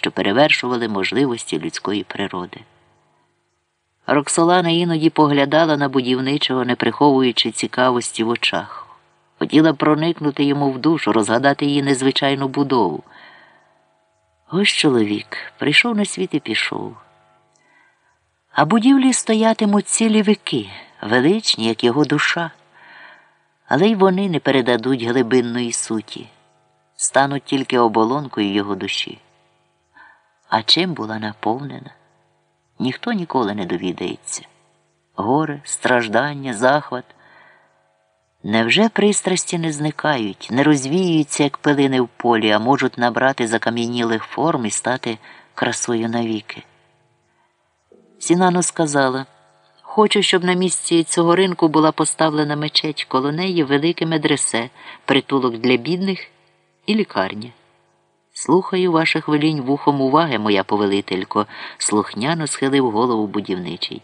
що перевершували можливості людської природи. Роксолана іноді поглядала на будівничого, не приховуючи цікавості в очах. Хотіла проникнути йому в душу, розгадати її незвичайну будову. Ось чоловік прийшов на світ і пішов. А будівлі стоятимуть цілі віки, величні, як його душа, але й вони не передадуть глибинної суті, стануть тільки оболонкою його душі. А чим була наповнена, ніхто ніколи не довідається. Горе, страждання, захват. Невже пристрасті не зникають, не розвіюються, як пилини в полі, а можуть набрати закам'янілих форм і стати красою навіки? Сінано сказала Хочу, щоб на місці цього ринку була поставлена мечеть коло неї велике медресе, притулок для бідних і лікарня. Слухаю ваших велінь вухом уваги, моя повелителько, слухняно схилив голову будівничий.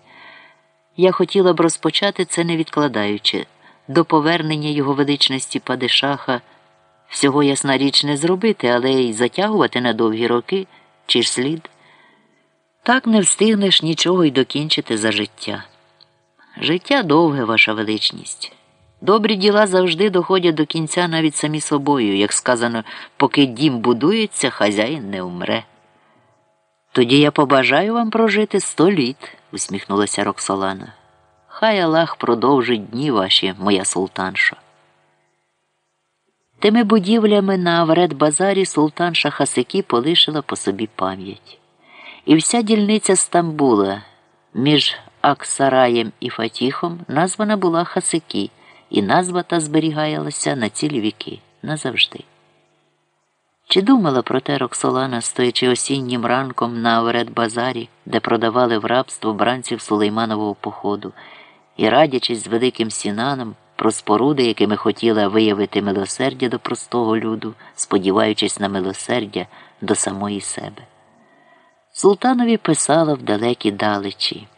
Я хотіла б розпочати це не відкладаючи. До повернення його величності Падишаха всього ясна річ не зробити, але й затягувати на довгі роки чи ж слід. Так не встигнеш нічого й докінчити за життя. Життя довге, ваша величність. Добрі діла завжди доходять до кінця навіть самі собою, як сказано, поки дім будується, хазяїн не умре. Тоді я побажаю вам прожити сто літ, усміхнулася Роксолана. Хай Аллах продовжить дні ваші, моя султанша. Тими будівлями на Авред базарі султанша Хасики полишила по собі пам'ять. І вся дільниця Стамбула між Аксараєм і Фатіхом названа була Хасики, і назва та зберігалася на цілі віки назавжди. Чи думала про те Роксолана, стоячи осіннім ранком на Авред базарі, де продавали в рабство бранців Сулейманового походу, і радячись з великим сінаном про споруди, якими хотіла виявити милосердя до простого люду, сподіваючись на милосердя до самої себе? Султанові писала в далекі далечі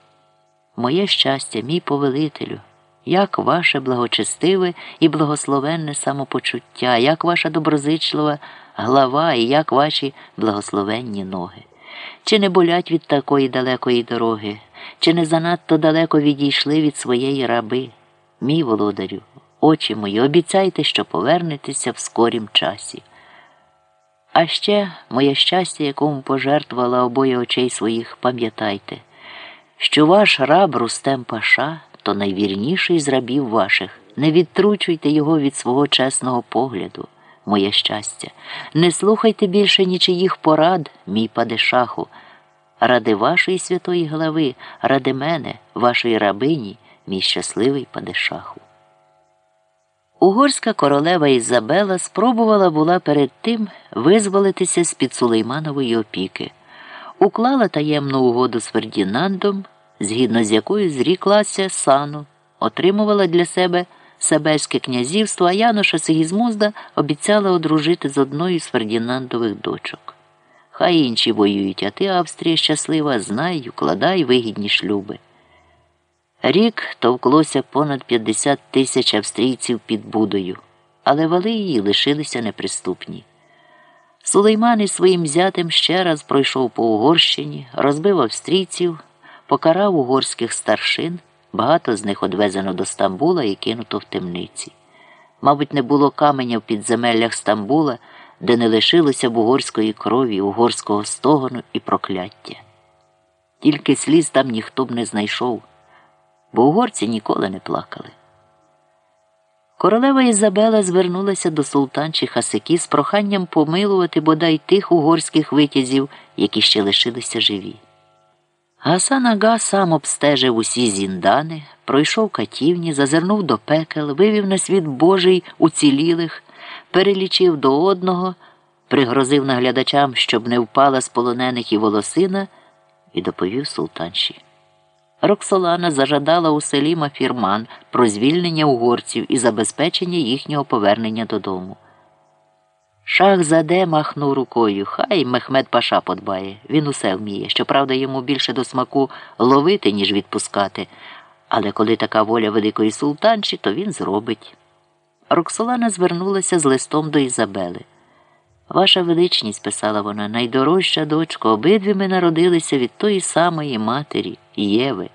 Моє щастя, мій повелителю, як ваше благочестиве і благословенне самопочуття, як ваша доброзичлива глава і як ваші благословенні ноги. Чи не болять від такої далекої дороги, чи не занадто далеко відійшли від своєї раби? Мій володарю, очі мої, обіцяйте, що повернетеся в скорім часі. А ще моє щастя, якому пожертвувала обоє очей своїх, пам'ятайте, що ваш раб Рустем Паша то найвірніший з рабів ваших. Не відтручуйте його від свого чесного погляду, моє щастя, не слухайте більше нічиїх порад, мій падишаху, ради вашої святої глави, ради мене, вашої рабині, мій щасливий падишаху. Угорська королева Ізабела спробувала була перед тим визволитися з під Сулейманової опіки, уклала таємну угоду з Фердінандом, згідно з якою зріклася сану, отримувала для себе Себельське князівство, а Яноша Сигізмузда обіцяла одружити з одною з Фердінандових дочок. Хай інші воюють, а ти, Австрія, щаслива, знай, укладай вигідні шлюби. Рік товклося понад 50 тисяч австрійців під Будою, але вали її лишилися неприступні. Сулейман із своїм зятем ще раз пройшов по Угорщині, розбив австрійців, покарав угорських старшин, багато з них одвезено до Стамбула і кинуто в темниці. Мабуть, не було каменя в підземеллях Стамбула, де не лишилося б угорської крові, угорського стогону і прокляття. Тільки сліз там ніхто б не знайшов бо угорці ніколи не плакали. Королева Ізабела звернулася до султанчі Хасики з проханням помилувати бодай тих угорських витязів, які ще лишилися живі. Гасан Ага сам обстежив усі зіндани, пройшов катівні, зазирнув до пекел, вивів на світ Божий уцілілих, перелічив до одного, пригрозив наглядачам, щоб не впала з полонених і волосина, і доповів султанші. Роксолана зажадала у селі Мафірман про звільнення угорців і забезпечення їхнього повернення додому. Шах заде махнув рукою, хай Мехмед Паша подбає. Він усе вміє. Щоправда, йому більше до смаку ловити, ніж відпускати. Але коли така воля великої султанчі, то він зробить. Роксолана звернулася з листом до Ізабели. Ваша величність, писала вона, найдорожча дочка, обидві ми народилися від тої самої матері Єви.